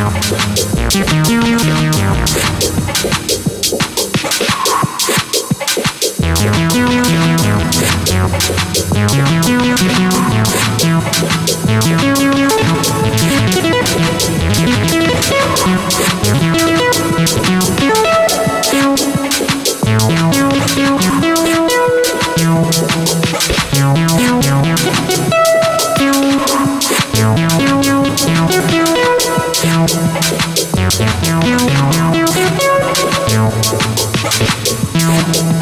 you Thank